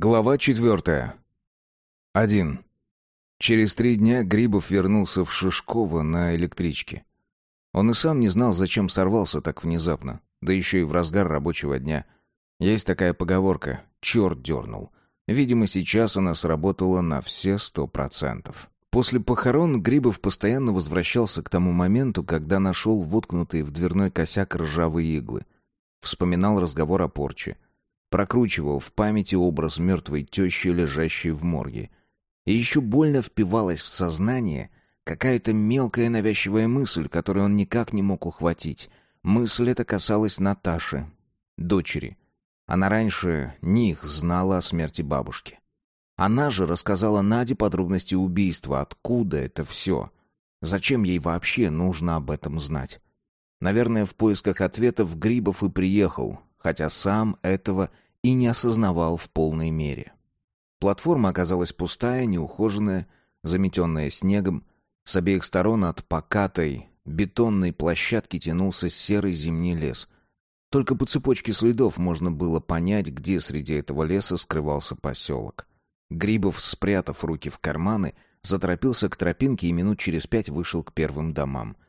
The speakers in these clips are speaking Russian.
Глава четвертая. Один. Через три дня Грибов вернулся в Шишково на электричке. Он и сам не знал, зачем сорвался так внезапно, да еще и в разгар рабочего дня. Есть такая поговорка «черт дернул». Видимо, сейчас она сработала на все сто процентов. После похорон Грибов постоянно возвращался к тому моменту, когда нашел воткнутые в дверной косяк ржавые иглы. Вспоминал разговор о порче — прокручивал в памяти образ мертвой тещи, лежащей в морге. И еще больно впивалась в сознание какая-то мелкая навязчивая мысль, которую он никак не мог ухватить. Мысль эта касалась Наташи, дочери. Она раньше них знала о смерти бабушки. Она же рассказала Наде подробности убийства, откуда это все. Зачем ей вообще нужно об этом знать? Наверное, в поисках ответов Грибов и приехал, хотя сам этого и не осознавал в полной мере. Платформа оказалась пустая, неухоженная, заметенная снегом. С обеих сторон от покатой бетонной площадки тянулся серый зимний лес. Только по цепочке следов можно было понять, где среди этого леса скрывался поселок. Грибов, спрятав руки в карманы, заторопился к тропинке и минут через пять вышел к первым домам —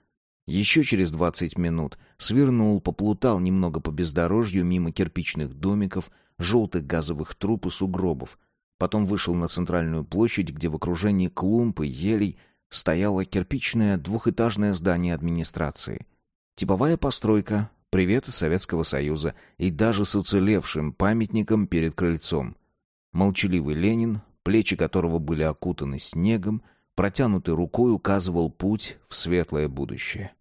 еще через двадцать минут свернул, поплутал немного по бездорожью мимо кирпичных домиков, желтых газовых труб и сугробов. Потом вышел на центральную площадь, где в окружении клумб и елей стояло кирпичное двухэтажное здание администрации. Типовая постройка, привет из Советского Союза и даже с уцелевшим памятником перед крыльцом. Молчаливый Ленин, плечи которого были окутаны снегом, протянутой рукой указывал путь в светлое будущее.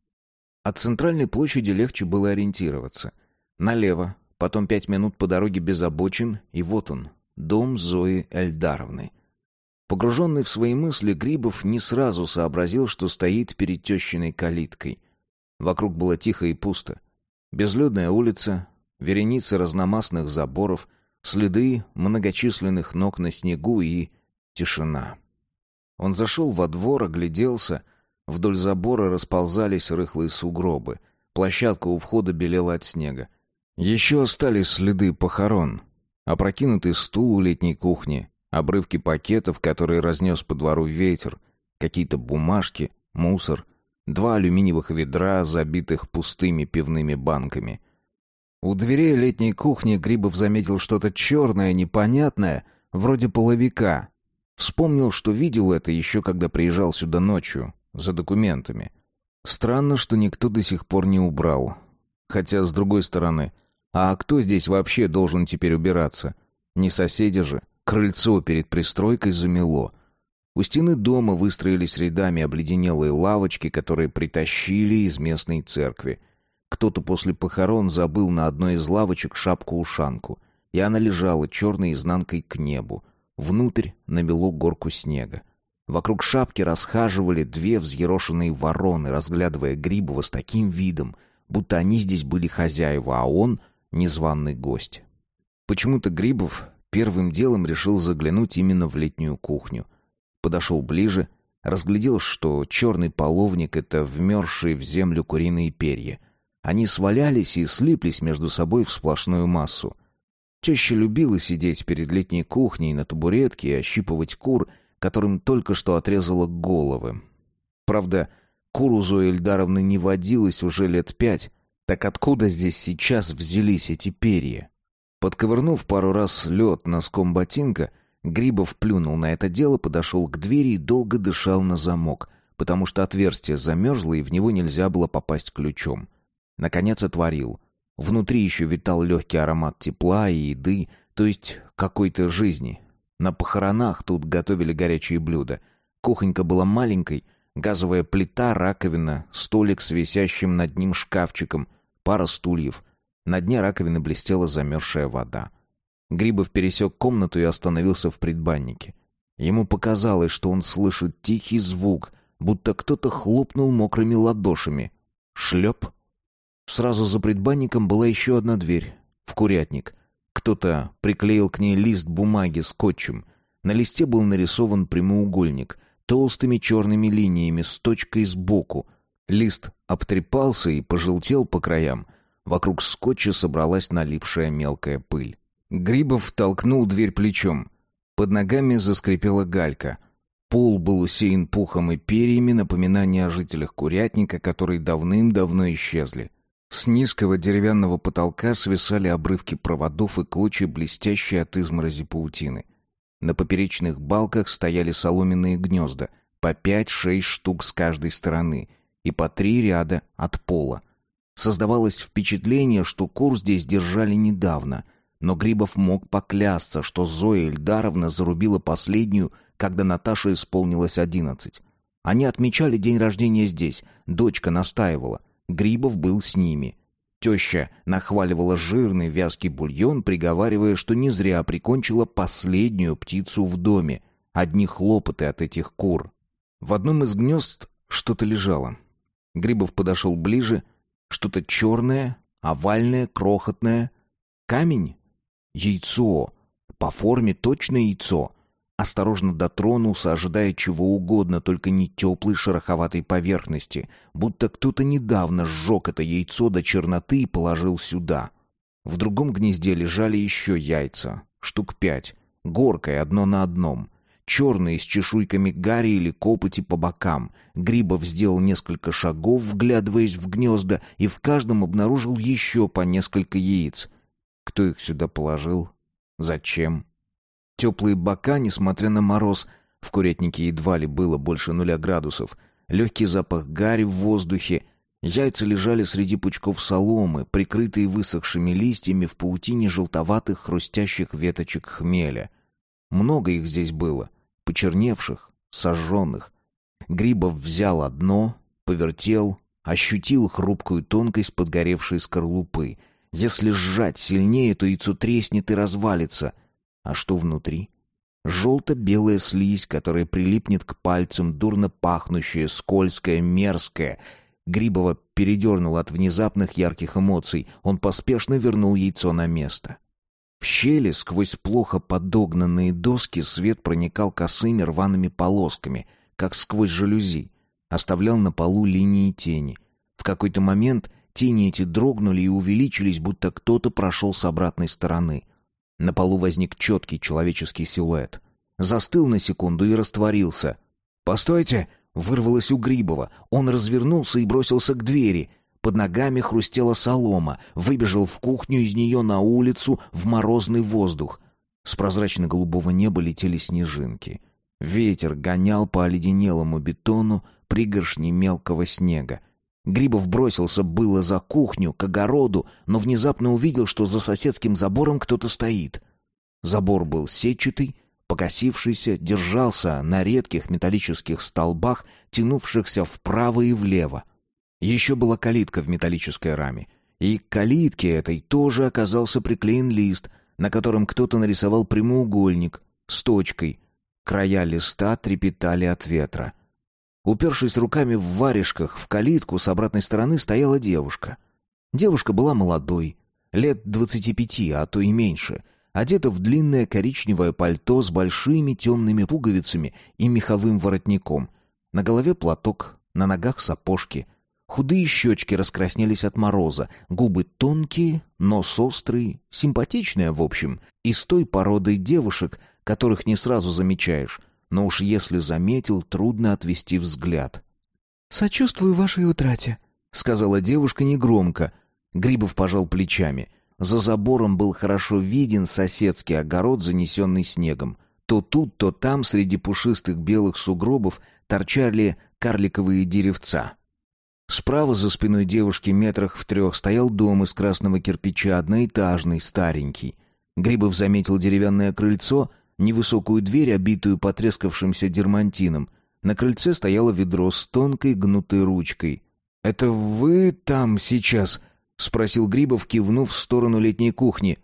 От центральной площади легче было ориентироваться. Налево, потом пять минут по дороге без обочин, и вот он, дом Зои Эльдаровны. Погруженный в свои мысли, Грибов не сразу сообразил, что стоит перед тещиной калиткой. Вокруг было тихо и пусто. Безлюдная улица, вереницы разномастных заборов, следы многочисленных ног на снегу и тишина. Он зашел во двор, огляделся — Вдоль забора расползались рыхлые сугробы. Площадка у входа белела от снега. Еще остались следы похорон. Опрокинутый стул у летней кухни, обрывки пакетов, которые разнес по двору ветер, какие-то бумажки, мусор, два алюминиевых ведра, забитых пустыми пивными банками. У дверей летней кухни Грибов заметил что-то черное, непонятное, вроде половика. Вспомнил, что видел это еще когда приезжал сюда ночью за документами. Странно, что никто до сих пор не убрал. Хотя, с другой стороны, а кто здесь вообще должен теперь убираться? Не соседи же. Крыльцо перед пристройкой замело. У стены дома выстроились рядами обледенелые лавочки, которые притащили из местной церкви. Кто-то после похорон забыл на одной из лавочек шапку-ушанку, и она лежала черной изнанкой к небу. Внутрь намело горку снега. Вокруг шапки расхаживали две взъерошенные вороны, разглядывая Грибова с таким видом, будто они здесь были хозяева, а он — незваный гость. Почему-то Грибов первым делом решил заглянуть именно в летнюю кухню. Подошел ближе, разглядел, что черный половник — это вмерзшие в землю куриные перья. Они свалялись и слиплись между собой в сплошную массу. Теща любила сидеть перед летней кухней на табуретке и ощипывать кур — которым только что отрезала головы. Правда, куру Зои Эльдаровны не водилось уже лет пять, так откуда здесь сейчас взялись эти перья? Подковырнув пару раз лед носком ботинка, Грибов плюнул на это дело, подошел к двери и долго дышал на замок, потому что отверстие замерзло и в него нельзя было попасть ключом. Наконец отворил. Внутри еще витал легкий аромат тепла и еды, то есть какой-то жизни, на похоронах тут готовили горячие блюда. Кухонька была маленькой, газовая плита, раковина, столик с висящим над ним шкафчиком, пара стульев. На дне раковины блестела замерзшая вода. Грибов пересек комнату и остановился в предбаннике. Ему показалось, что он слышит тихий звук, будто кто-то хлопнул мокрыми ладошами. Шлеп. Сразу за предбанником была еще одна дверь. В курятник. Кто-то приклеил к ней лист бумаги скотчем. На листе был нарисован прямоугольник толстыми черными линиями с точкой сбоку. Лист обтрепался и пожелтел по краям. Вокруг скотча собралась налипшая мелкая пыль. Грибов толкнул дверь плечом. Под ногами заскрипела галька. Пол был усеян пухом и перьями, напоминание о жителях курятника, которые давным-давно исчезли. С низкого деревянного потолка свисали обрывки проводов и клочья блестящей от изморози паутины. На поперечных балках стояли соломенные гнезда, по пять-шесть штук с каждой стороны, и по три ряда от пола. Создавалось впечатление, что кур здесь держали недавно, но Грибов мог поклясться, что Зоя Эльдаровна зарубила последнюю, когда Наташе исполнилось одиннадцать. Они отмечали день рождения здесь, дочка настаивала. Грибов был с ними. Теща нахваливала жирный вязкий бульон, приговаривая, что не зря прикончила последнюю птицу в доме. Одни хлопоты от этих кур. В одном из гнезд что-то лежало. Грибов подошел ближе. Что-то черное, овальное, крохотное. Камень? Яйцо. По форме точно яйцо. Осторожно дотронулся, ожидая чего угодно, только не теплой шероховатой поверхности, будто кто-то недавно сжег это яйцо до черноты и положил сюда. В другом гнезде лежали еще яйца, штук пять, горкой одно на одном. Черные, с чешуйками гари или копоти по бокам. Грибов сделал несколько шагов, вглядываясь в гнезда, и в каждом обнаружил еще по несколько яиц. Кто их сюда положил? Зачем? Теплые бока, несмотря на мороз, в курятнике едва ли было больше нуля градусов. Легкий запах гари в воздухе. Яйца лежали среди пучков соломы, прикрытые высохшими листьями в паутине желтоватых хрустящих веточек хмеля. Много их здесь было, почерневших, сожженных. Грибов взял одно, повертел, ощутил хрупкую тонкость подгоревшей скорлупы. Если сжать сильнее, то яйцо треснет и развалится — а что внутри? Желто-белая слизь, которая прилипнет к пальцам, дурно пахнущая, скользкая, мерзкая. Грибова передернул от внезапных ярких эмоций. Он поспешно вернул яйцо на место. В щели сквозь плохо подогнанные доски свет проникал косыми рваными полосками, как сквозь жалюзи. Оставлял на полу линии тени. В какой-то момент тени эти дрогнули и увеличились, будто кто-то прошел с обратной стороны — на полу возник четкий человеческий силуэт. Застыл на секунду и растворился. «Постойте!» — вырвалось у Грибова. Он развернулся и бросился к двери. Под ногами хрустела солома. Выбежал в кухню, из нее на улицу, в морозный воздух. С прозрачно-голубого неба летели снежинки. Ветер гонял по оледенелому бетону пригоршни мелкого снега. Грибов бросился было за кухню, к огороду, но внезапно увидел, что за соседским забором кто-то стоит. Забор был сетчатый, покосившийся, держался на редких металлических столбах, тянувшихся вправо и влево. Еще была калитка в металлической раме. И к калитке этой тоже оказался приклеен лист, на котором кто-то нарисовал прямоугольник с точкой. Края листа трепетали от ветра. Упершись руками в варежках, в калитку с обратной стороны стояла девушка. Девушка была молодой, лет двадцати пяти, а то и меньше, одета в длинное коричневое пальто с большими темными пуговицами и меховым воротником. На голове платок, на ногах сапожки. Худые щечки раскраснелись от мороза, губы тонкие, нос острый, симпатичная, в общем, из той породы девушек, которых не сразу замечаешь, но уж если заметил, трудно отвести взгляд. «Сочувствую вашей утрате», — сказала девушка негромко. Грибов пожал плечами. За забором был хорошо виден соседский огород, занесенный снегом. То тут, то там, среди пушистых белых сугробов, торчали карликовые деревца. Справа за спиной девушки метрах в трех стоял дом из красного кирпича, одноэтажный, старенький. Грибов заметил деревянное крыльцо, невысокую дверь, обитую потрескавшимся дермантином. На крыльце стояло ведро с тонкой гнутой ручкой. «Это вы там сейчас?» — спросил Грибов, кивнув в сторону летней кухни.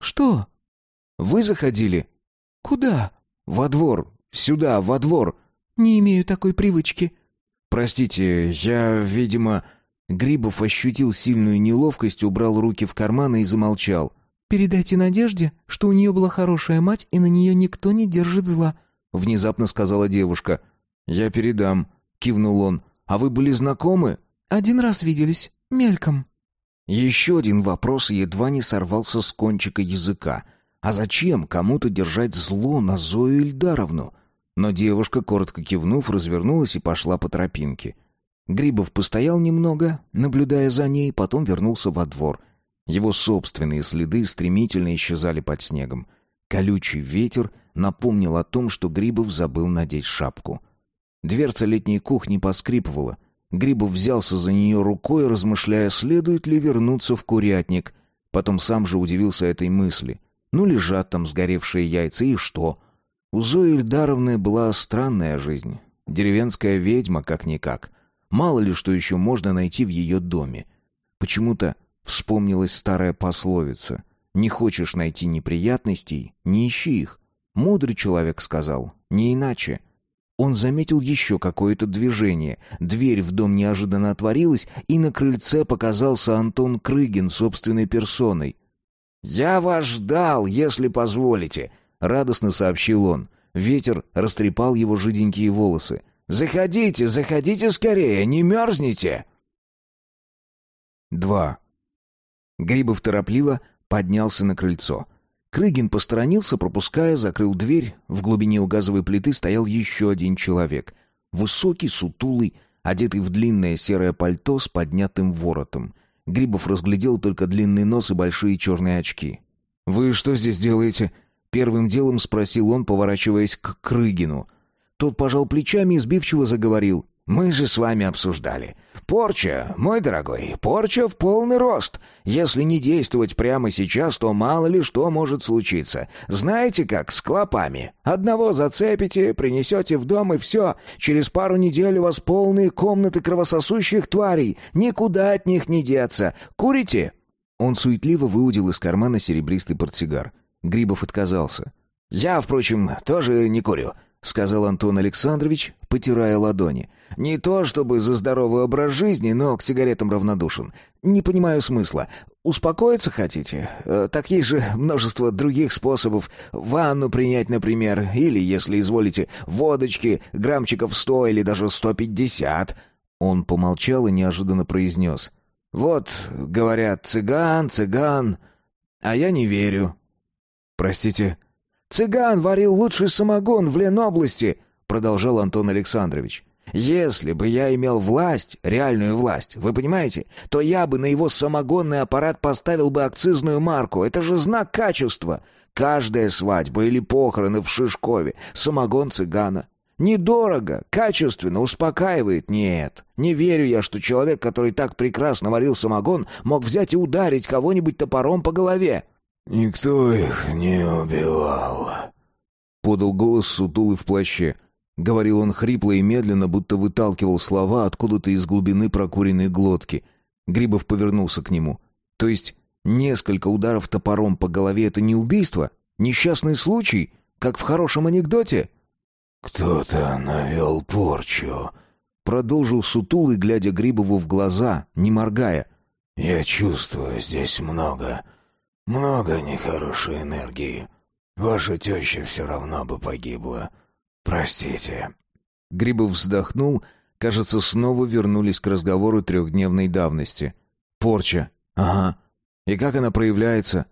«Что?» «Вы заходили?» «Куда?» «Во двор. Сюда, во двор». «Не имею такой привычки». «Простите, я, видимо...» Грибов ощутил сильную неловкость, убрал руки в карманы и замолчал. «Передайте Надежде, что у нее была хорошая мать, и на нее никто не держит зла», — внезапно сказала девушка. «Я передам», — кивнул он. «А вы были знакомы?» «Один раз виделись. Мельком». Еще один вопрос едва не сорвался с кончика языка. А зачем кому-то держать зло на Зою Ильдаровну? Но девушка, коротко кивнув, развернулась и пошла по тропинке. Грибов постоял немного, наблюдая за ней, потом вернулся во двор. Его собственные следы стремительно исчезали под снегом. Колючий ветер напомнил о том, что Грибов забыл надеть шапку. Дверца летней кухни поскрипывала. Грибов взялся за нее рукой, размышляя, следует ли вернуться в курятник. Потом сам же удивился этой мысли. Ну, лежат там сгоревшие яйца, и что? У Зои Ильдаровны была странная жизнь. Деревенская ведьма, как-никак. Мало ли что еще можно найти в ее доме. Почему-то вспомнилась старая пословица. «Не хочешь найти неприятностей, не ищи их». Мудрый человек сказал, не иначе. Он заметил еще какое-то движение. Дверь в дом неожиданно отворилась, и на крыльце показался Антон Крыгин собственной персоной. «Я вас ждал, если позволите», — радостно сообщил он. Ветер растрепал его жиденькие волосы. «Заходите, заходите скорее, не мерзните!» Два. Грибов торопливо поднялся на крыльцо. Крыгин посторонился, пропуская, закрыл дверь. В глубине у газовой плиты стоял еще один человек. Высокий, сутулый, одетый в длинное серое пальто с поднятым воротом. Грибов разглядел только длинный нос и большие черные очки. «Вы что здесь делаете?» Первым делом спросил он, поворачиваясь к Крыгину. Тот пожал плечами и сбивчиво заговорил. Мы же с вами обсуждали. Порча, мой дорогой, порча в полный рост. Если не действовать прямо сейчас, то мало ли что может случиться. Знаете как, с клопами. Одного зацепите, принесете в дом и все. Через пару недель у вас полные комнаты кровососущих тварей. Никуда от них не деться. Курите?» Он суетливо выудил из кармана серебристый портсигар. Грибов отказался. «Я, впрочем, тоже не курю. — сказал Антон Александрович, потирая ладони. «Не то чтобы за здоровый образ жизни, но к сигаретам равнодушен. Не понимаю смысла. Успокоиться хотите? Э, так есть же множество других способов. Ванну принять, например, или, если изволите, водочки, граммчиков сто или даже сто пятьдесят». Он помолчал и неожиданно произнес. «Вот, говорят, цыган, цыган, а я не верю». «Простите, Цыган варил лучший самогон в Ленобласти, продолжал Антон Александрович. Если бы я имел власть, реальную власть, вы понимаете, то я бы на его самогонный аппарат поставил бы акцизную марку. Это же знак качества. Каждая свадьба или похороны в Шишкове самогон цыгана. Недорого, качественно, успокаивает. Нет, не верю я, что человек, который так прекрасно варил самогон, мог взять и ударить кого-нибудь топором по голове. «Никто их не убивал», — подал голос сутулый в плаще. Говорил он хрипло и медленно, будто выталкивал слова откуда-то из глубины прокуренной глотки. Грибов повернулся к нему. «То есть несколько ударов топором по голове — это не убийство? Несчастный случай? Как в хорошем анекдоте?» «Кто-то навел порчу», — продолжил сутулый, глядя Грибову в глаза, не моргая. «Я чувствую здесь много много нехорошей энергии. Ваша теща все равно бы погибла. Простите». Грибов вздохнул. Кажется, снова вернулись к разговору трехдневной давности. «Порча. Ага. И как она проявляется?»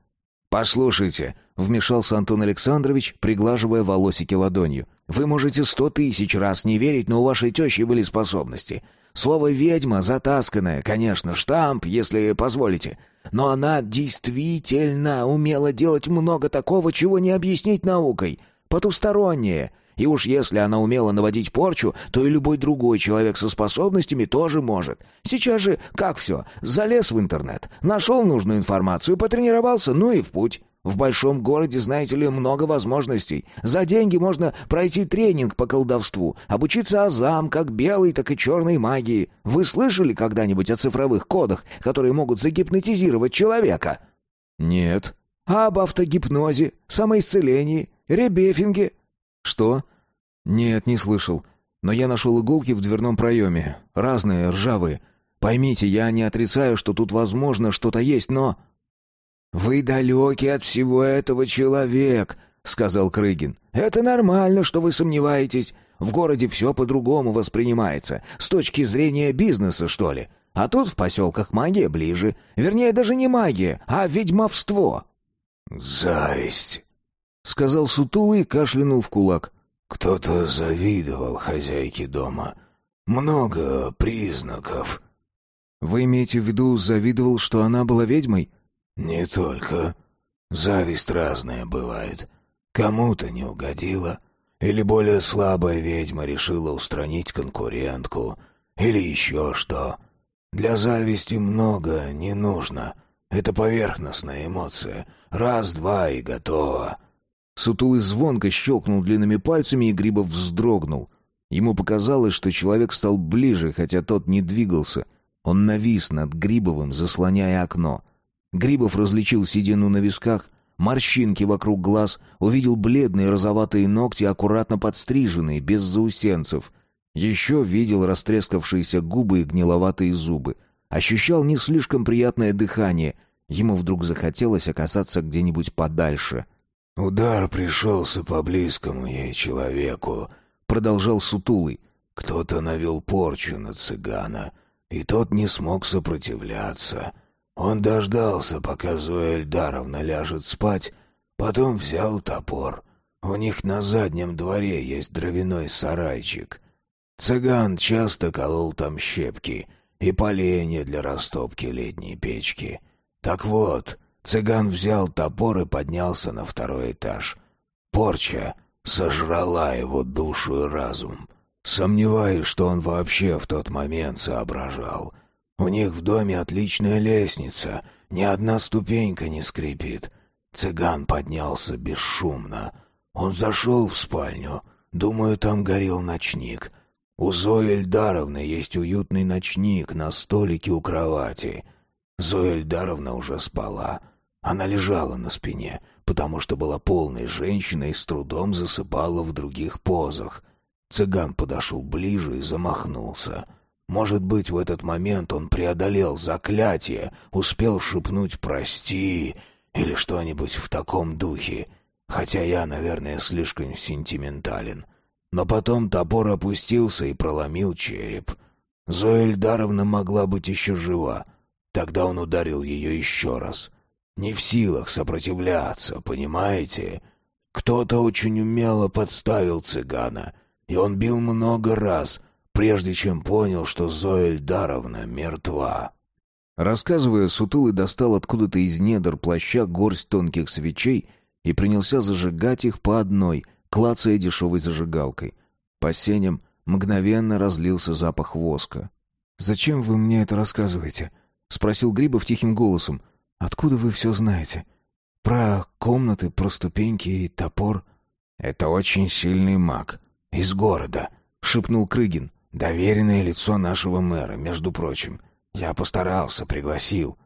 «Послушайте», — вмешался Антон Александрович, приглаживая волосики ладонью. «Вы можете сто тысяч раз не верить, но у вашей тещи были способности. Слово «ведьма» затасканное, конечно, штамп, если позволите. Но она действительно умела делать много такого, чего не объяснить наукой. Потустороннее. И уж если она умела наводить порчу, то и любой другой человек со способностями тоже может. Сейчас же как все? Залез в интернет, нашел нужную информацию, потренировался, ну и в путь. В большом городе, знаете ли, много возможностей. За деньги можно пройти тренинг по колдовству, обучиться азам, как белой, так и черной магии. Вы слышали когда-нибудь о цифровых кодах, которые могут загипнотизировать человека? Нет. А об автогипнозе, самоисцелении, ребефинге? Что? Нет, не слышал. Но я нашел иголки в дверном проеме. Разные, ржавые. Поймите, я не отрицаю, что тут возможно что-то есть, но... «Вы далекий от всего этого человек», — сказал Крыгин. «Это нормально, что вы сомневаетесь. В городе все по-другому воспринимается. С точки зрения бизнеса, что ли. А тут в поселках магия ближе. Вернее, даже не магия, а ведьмовство». «Зависть», — сказал сутулый и кашлянул в кулак. «Кто-то завидовал хозяйке дома. Много признаков». «Вы имеете в виду, завидовал, что она была ведьмой?» «Не только. Зависть разная бывает. Кому-то не угодила, или более слабая ведьма решила устранить конкурентку, или еще что. Для зависти много не нужно. Это поверхностная эмоция. Раз-два и готово». Сутулый звонко щелкнул длинными пальцами, и Грибов вздрогнул. Ему показалось, что человек стал ближе, хотя тот не двигался. Он навис над Грибовым, заслоняя окно. Грибов различил седину на висках, морщинки вокруг глаз, увидел бледные розоватые ногти, аккуратно подстриженные, без заусенцев. Еще видел растрескавшиеся губы и гниловатые зубы. Ощущал не слишком приятное дыхание. Ему вдруг захотелось оказаться где-нибудь подальше. «Удар пришелся по близкому ей человеку», — продолжал Сутулый. «Кто-то навел порчу на цыгана, и тот не смог сопротивляться. Он дождался, пока Зоя Эльдаровна ляжет спать, потом взял топор. У них на заднем дворе есть дровяной сарайчик. Цыган часто колол там щепки и поленья для растопки летней печки. Так вот, цыган взял топор и поднялся на второй этаж. Порча сожрала его душу и разум. Сомневаюсь, что он вообще в тот момент соображал — у них в доме отличная лестница, ни одна ступенька не скрипит. Цыган поднялся бесшумно. Он зашел в спальню. Думаю, там горел ночник. У Зои Эльдаровны есть уютный ночник на столике у кровати. Зоя Эльдаровна уже спала. Она лежала на спине, потому что была полной женщиной и с трудом засыпала в других позах. Цыган подошел ближе и замахнулся — может быть, в этот момент он преодолел заклятие, успел шепнуть «прости» или что-нибудь в таком духе, хотя я, наверное, слишком сентиментален. Но потом топор опустился и проломил череп. Зоя Эльдаровна могла быть еще жива. Тогда он ударил ее еще раз. Не в силах сопротивляться, понимаете? Кто-то очень умело подставил цыгана, и он бил много раз — прежде чем понял, что Зоя Эльдаровна мертва. Рассказывая, Сутулый достал откуда-то из недр плаща горсть тонких свечей и принялся зажигать их по одной, клацая дешевой зажигалкой. По сеням мгновенно разлился запах воска. «Зачем вы мне это рассказываете?» — спросил Грибов тихим голосом. «Откуда вы все знаете? Про комнаты, про ступеньки и топор?» «Это очень сильный маг. Из города», — шепнул Крыгин. Доверенное лицо нашего мэра, между прочим. Я постарался, пригласил.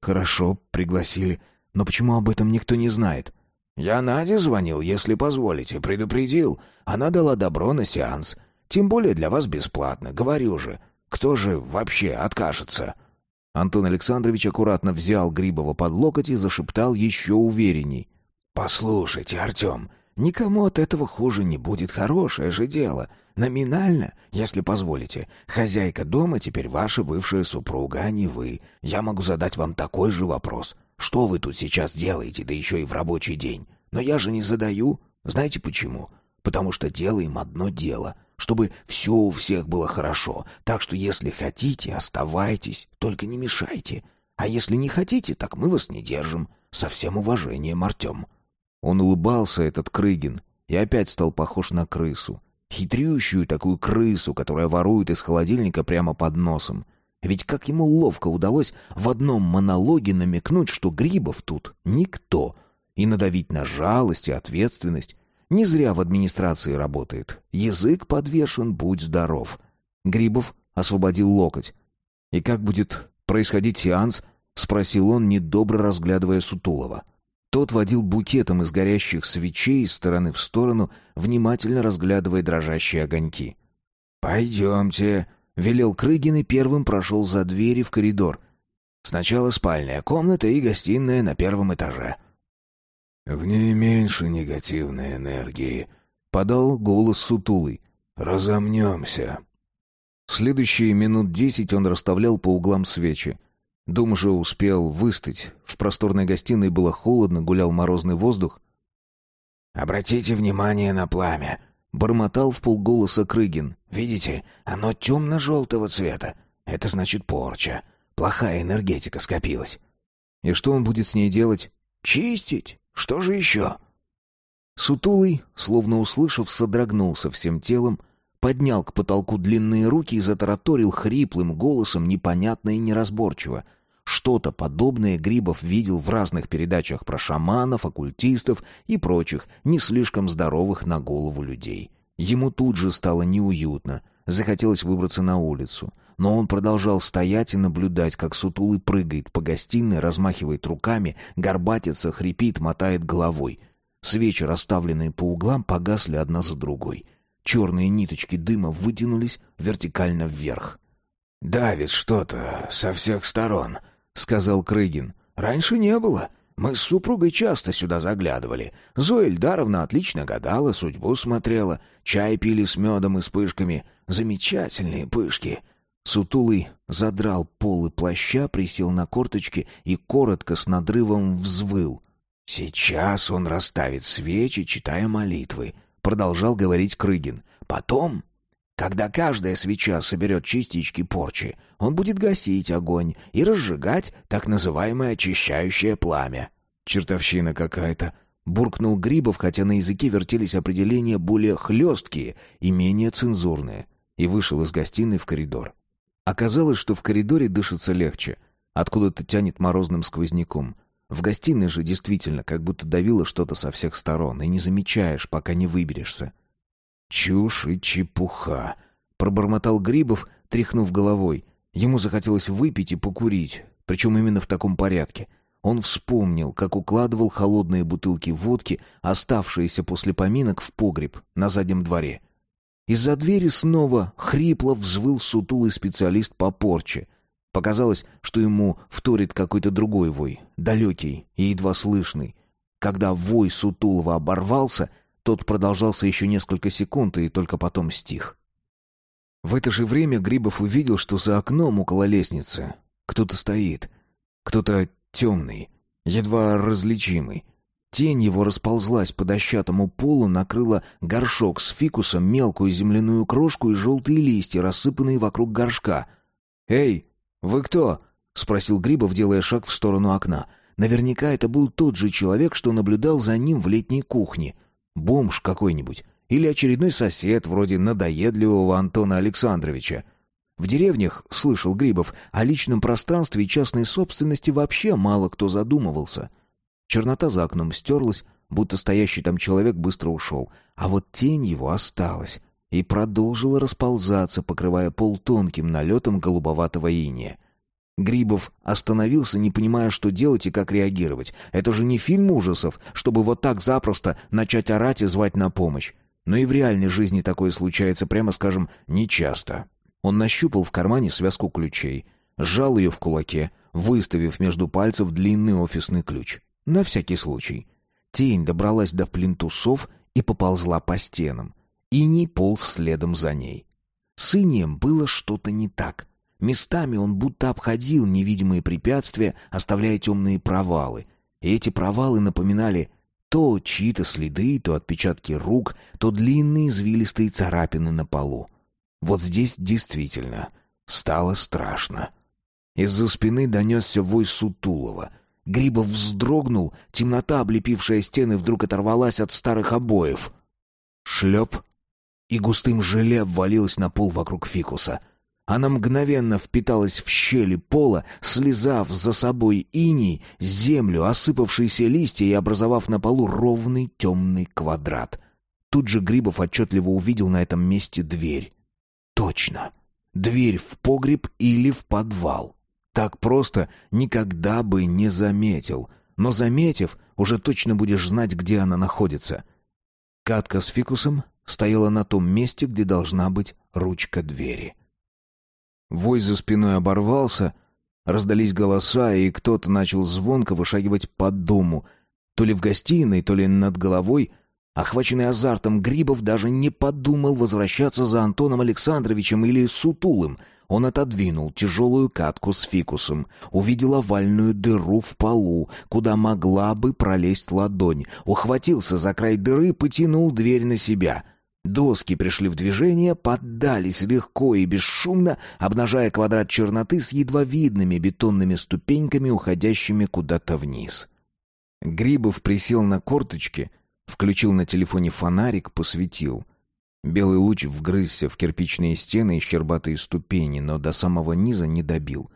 Хорошо, пригласили. Но почему об этом никто не знает? Я Наде звонил, если позволите, предупредил. Она дала добро на сеанс. Тем более для вас бесплатно, говорю же. Кто же вообще откажется? Антон Александрович аккуратно взял Грибова под локоть и зашептал еще уверенней. «Послушайте, Артем, никому от этого хуже не будет, хорошее же дело. Номинально, если позволите. Хозяйка дома теперь ваша бывшая супруга, а не вы. Я могу задать вам такой же вопрос. Что вы тут сейчас делаете, да еще и в рабочий день? Но я же не задаю. Знаете почему? Потому что делаем одно дело, чтобы все у всех было хорошо. Так что если хотите, оставайтесь, только не мешайте. А если не хотите, так мы вас не держим. Со всем уважением, Артем. Он улыбался, этот Крыгин, и опять стал похож на крысу. Хитрющую такую крысу, которая ворует из холодильника прямо под носом. Ведь как ему ловко удалось в одном монологе намекнуть, что Грибов тут никто, и надавить на жалость и ответственность. Не зря в администрации работает. Язык подвешен, будь здоров. Грибов освободил локоть. «И как будет происходить сеанс?» — спросил он, недобро разглядывая Сутулова. Тот водил букетом из горящих свечей из стороны в сторону, внимательно разглядывая дрожащие огоньки. «Пойдемте», — велел Крыгин и первым прошел за двери в коридор. «Сначала спальная комната и гостиная на первом этаже». «В ней меньше негативной энергии», — подал голос сутулый. «Разомнемся». Следующие минут десять он расставлял по углам свечи. Дом уже успел выстыть. В просторной гостиной было холодно, гулял морозный воздух. «Обратите внимание на пламя», — бормотал в полголоса Крыгин. «Видите, оно темно-желтого цвета. Это значит порча. Плохая энергетика скопилась». «И что он будет с ней делать?» «Чистить. Что же еще?» Сутулый, словно услышав, содрогнулся всем телом, поднял к потолку длинные руки и затараторил хриплым голосом непонятно и неразборчиво. Что-то подобное Грибов видел в разных передачах про шаманов, оккультистов и прочих, не слишком здоровых на голову людей. Ему тут же стало неуютно, захотелось выбраться на улицу. Но он продолжал стоять и наблюдать, как сутулый прыгает по гостиной, размахивает руками, горбатится, хрипит, мотает головой. Свечи, расставленные по углам, погасли одна за другой — Черные ниточки дыма вытянулись вертикально вверх. «Давит что-то со всех сторон», — сказал Крыгин. «Раньше не было. Мы с супругой часто сюда заглядывали. Зоя Ильдаровна отлично гадала, судьбу смотрела, чай пили с медом и с пышками. Замечательные пышки». Сутулый задрал полы плаща, присел на корточки и коротко с надрывом взвыл. «Сейчас он расставит свечи, читая молитвы продолжал говорить Крыгин. Потом, когда каждая свеча соберет частички порчи, он будет гасить огонь и разжигать так называемое очищающее пламя. Чертовщина какая-то. Буркнул Грибов, хотя на языке вертелись определения более хлесткие и менее цензурные, и вышел из гостиной в коридор. Оказалось, что в коридоре дышится легче. Откуда-то тянет морозным сквозняком. В гостиной же действительно как будто давило что-то со всех сторон, и не замечаешь, пока не выберешься. «Чушь и чепуха», — пробормотал Грибов, тряхнув головой. Ему захотелось выпить и покурить, причем именно в таком порядке. Он вспомнил, как укладывал холодные бутылки водки, оставшиеся после поминок, в погреб на заднем дворе. Из-за двери снова хрипло взвыл сутулый специалист по порче — Показалось, что ему вторит какой-то другой вой, далекий и едва слышный. Когда вой Сутулова оборвался, тот продолжался еще несколько секунд и только потом стих. В это же время Грибов увидел, что за окном около лестницы кто-то стоит. Кто-то темный, едва различимый. Тень его расползлась по дощатому полу, накрыла горшок с фикусом, мелкую земляную крошку и желтые листья, рассыпанные вокруг горшка. «Эй, «Вы кто?» — спросил Грибов, делая шаг в сторону окна. Наверняка это был тот же человек, что наблюдал за ним в летней кухне. Бомж какой-нибудь. Или очередной сосед, вроде надоедливого Антона Александровича. В деревнях, слышал Грибов, о личном пространстве и частной собственности вообще мало кто задумывался. Чернота за окном стерлась, будто стоящий там человек быстро ушел, а вот тень его осталась и продолжила расползаться, покрывая пол тонким налетом голубоватого иния. Грибов остановился, не понимая, что делать и как реагировать. Это же не фильм ужасов, чтобы вот так запросто начать орать и звать на помощь. Но и в реальной жизни такое случается, прямо скажем, нечасто. Он нащупал в кармане связку ключей, сжал ее в кулаке, выставив между пальцев длинный офисный ключ. На всякий случай. Тень добралась до плинтусов и поползла по стенам. Иний полз следом за ней. С Инием было что-то не так. Местами он будто обходил невидимые препятствия, оставляя темные провалы. И эти провалы напоминали то чьи-то следы, то отпечатки рук, то длинные извилистые царапины на полу. Вот здесь действительно стало страшно. Из-за спины донесся вой Сутулова. Грибов вздрогнул, темнота, облепившая стены, вдруг оторвалась от старых обоев. Шлеп и густым желе ввалилась на пол вокруг фикуса. Она мгновенно впиталась в щели пола, слезав за собой иней, землю, осыпавшиеся листья и образовав на полу ровный темный квадрат. Тут же Грибов отчетливо увидел на этом месте дверь. Точно. Дверь в погреб или в подвал. Так просто никогда бы не заметил. Но заметив, уже точно будешь знать, где она находится. Катка с фикусом стояла на том месте, где должна быть ручка двери. Вой за спиной оборвался, раздались голоса, и кто-то начал звонко вышагивать по дому, то ли в гостиной, то ли над головой. Охваченный азартом Грибов даже не подумал возвращаться за Антоном Александровичем или Сутулым. Он отодвинул тяжелую катку с фикусом, увидел овальную дыру в полу, куда могла бы пролезть ладонь, ухватился за край дыры, потянул дверь на себя. Доски пришли в движение, поддались легко и бесшумно, обнажая квадрат черноты с едва видными бетонными ступеньками, уходящими куда-то вниз. Грибов присел на корточки, включил на телефоне фонарик, посветил. Белый луч вгрызся в кирпичные стены и щербатые ступени, но до самого низа не добил.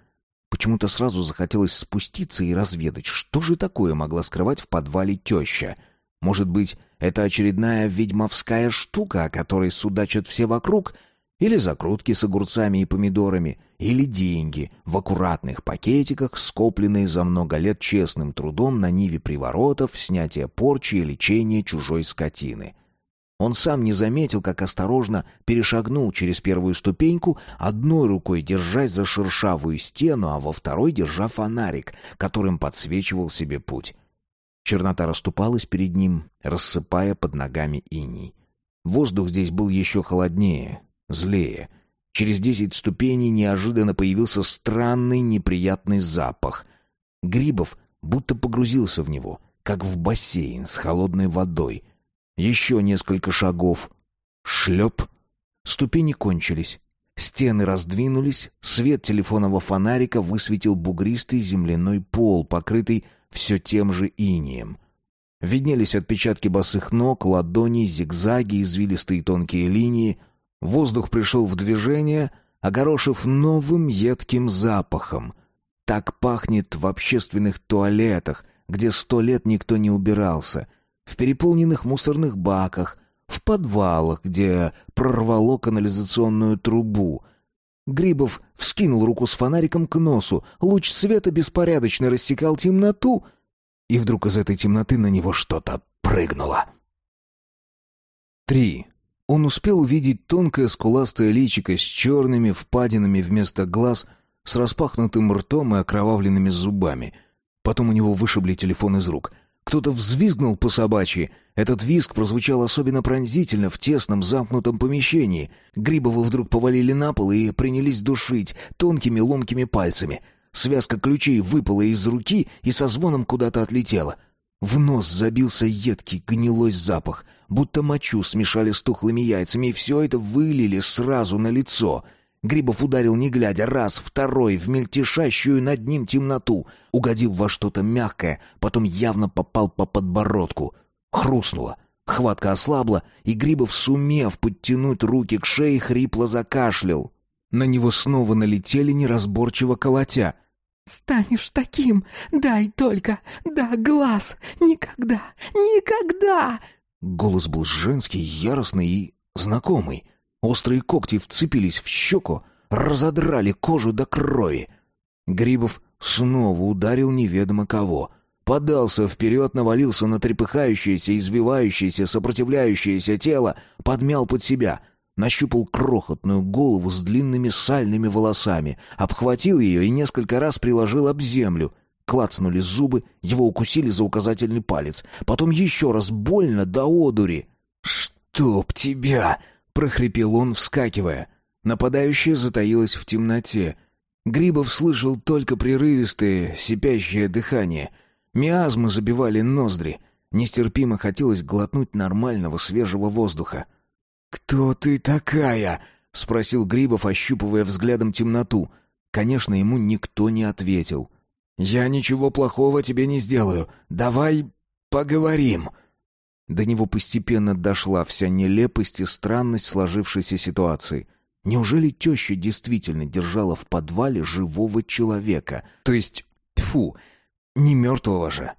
Почему-то сразу захотелось спуститься и разведать, что же такое могла скрывать в подвале теща. Может быть, это очередная ведьмовская штука, о которой судачат все вокруг — или закрутки с огурцами и помидорами, или деньги в аккуратных пакетиках, скопленные за много лет честным трудом на ниве приворотов, снятия порчи и лечения чужой скотины. Он сам не заметил, как осторожно перешагнул через первую ступеньку, одной рукой держась за шершавую стену, а во второй держа фонарик, которым подсвечивал себе путь. Чернота расступалась перед ним, рассыпая под ногами иней. Воздух здесь был еще холоднее, злее. Через десять ступеней неожиданно появился странный неприятный запах. Грибов будто погрузился в него, как в бассейн с холодной водой. Еще несколько шагов. Шлеп. Ступени кончились. Стены раздвинулись, свет телефонного фонарика высветил бугристый земляной пол, покрытый все тем же инием. Виднелись отпечатки босых ног, ладоней, зигзаги, извилистые тонкие линии — Воздух пришел в движение, огорошив новым едким запахом. Так пахнет в общественных туалетах, где сто лет никто не убирался, в переполненных мусорных баках, в подвалах, где прорвало канализационную трубу. Грибов вскинул руку с фонариком к носу, луч света беспорядочно рассекал темноту, и вдруг из этой темноты на него что-то прыгнуло. Три. Он успел увидеть тонкое скуластое личико с черными впадинами вместо глаз, с распахнутым ртом и окровавленными зубами. Потом у него вышибли телефон из рук. Кто-то взвизгнул по собачьи. Этот визг прозвучал особенно пронзительно в тесном замкнутом помещении. Грибова вдруг повалили на пол и принялись душить тонкими ломкими пальцами. Связка ключей выпала из руки и со звоном куда-то отлетела. В нос забился едкий гнилой запах будто мочу смешали с тухлыми яйцами, и все это вылили сразу на лицо. Грибов ударил не глядя, раз, второй, в мельтешащую над ним темноту, угодив во что-то мягкое, потом явно попал по подбородку. Хрустнуло. Хватка ослабла, и Грибов, сумев подтянуть руки к шее, хрипло закашлял. На него снова налетели неразборчиво колотя. «Станешь таким! Дай только! Да, глаз! Никогда! Никогда!» Голос был женский, яростный и знакомый. Острые когти вцепились в щеку, разодрали кожу до крови. Грибов снова ударил неведомо кого. Подался вперед, навалился на трепыхающееся, извивающееся, сопротивляющееся тело, подмял под себя — нащупал крохотную голову с длинными сальными волосами, обхватил ее и несколько раз приложил об землю. Клацнули зубы, его укусили за указательный палец. Потом еще раз больно до одури. «Чтоб тебя!» — прохрипел он, вскакивая. Нападающая затаилась в темноте. Грибов слышал только прерывистое, сипящее дыхание. Миазмы забивали ноздри. Нестерпимо хотелось глотнуть нормального свежего воздуха. «Кто ты такая?» — спросил Грибов, ощупывая взглядом темноту. Конечно, ему никто не ответил. «Я ничего плохого тебе не сделаю. Давай поговорим». До него постепенно дошла вся нелепость и странность сложившейся ситуации. Неужели теща действительно держала в подвале живого человека? То есть, тьфу, не мертвого же.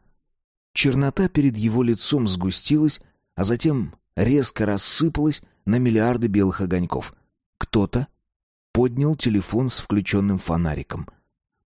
Чернота перед его лицом сгустилась, а затем резко рассыпалась на миллиарды белых огоньков. Кто-то поднял телефон с включенным фонариком.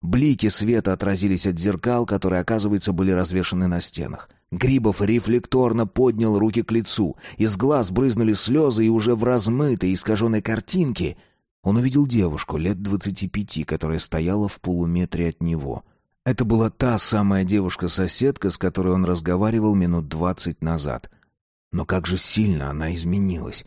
Блики света отразились от зеркал, которые, оказывается, были развешаны на стенах. Грибов рефлекторно поднял руки к лицу. Из глаз брызнули слезы, и уже в размытой, искаженной картинке он увидел девушку лет двадцати пяти, которая стояла в полуметре от него. Это была та самая девушка-соседка, с которой он разговаривал минут двадцать назад. Но как же сильно она изменилась.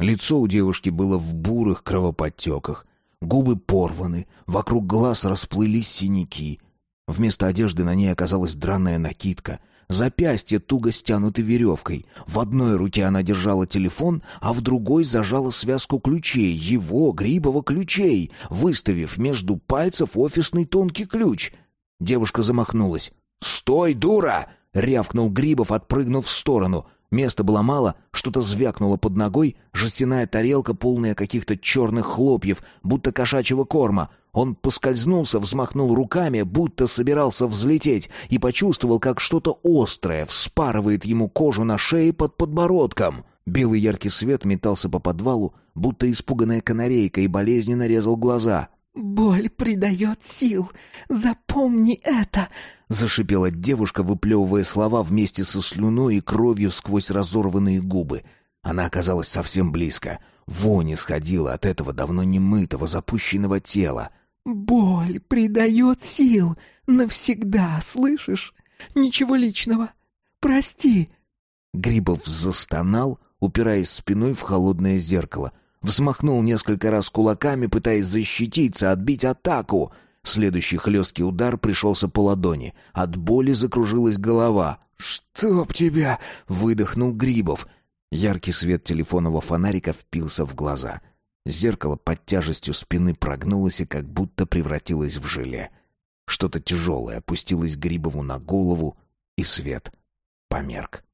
Лицо у девушки было в бурых кровоподтеках. Губы порваны, вокруг глаз расплылись синяки. Вместо одежды на ней оказалась драная накидка. Запястья туго стянуты веревкой. В одной руке она держала телефон, а в другой зажала связку ключей, его, Грибова, ключей, выставив между пальцев офисный тонкий ключ. Девушка замахнулась. «Стой, дура!» — рявкнул Грибов, отпрыгнув в сторону. Места было мало, что-то звякнуло под ногой, жестяная тарелка, полная каких-то черных хлопьев, будто кошачьего корма. Он поскользнулся, взмахнул руками, будто собирался взлететь, и почувствовал, как что-то острое вспарывает ему кожу на шее под подбородком. Белый яркий свет метался по подвалу, будто испуганная канарейка, и болезненно резал глаза. «Боль придает сил. Запомни это!» — зашипела девушка, выплевывая слова вместе со слюной и кровью сквозь разорванные губы. Она оказалась совсем близко. Вонь исходила от этого давно немытого, запущенного тела. «Боль придает сил. Навсегда, слышишь? Ничего личного. Прости». Грибов застонал, упираясь спиной в холодное зеркало — Взмахнул несколько раз кулаками, пытаясь защититься, отбить атаку. Следующий хлесткий удар пришелся по ладони. От боли закружилась голова. «Чтоб тебя!» — выдохнул Грибов. Яркий свет телефонного фонарика впился в глаза. Зеркало под тяжестью спины прогнулось и как будто превратилось в желе. Что-то тяжелое опустилось Грибову на голову, и свет померк.